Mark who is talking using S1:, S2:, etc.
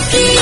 S1: aquí.